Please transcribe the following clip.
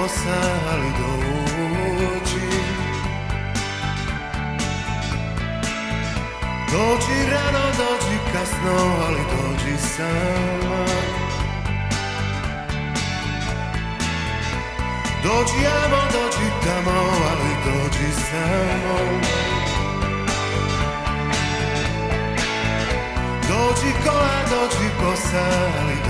bosa, ali dođi Dođi. Rano, dođi kasno, ali dođi sama. Dođi amo, dođi tamo, ali dođi samo. Dođi kola, dođi bosa, ali dođi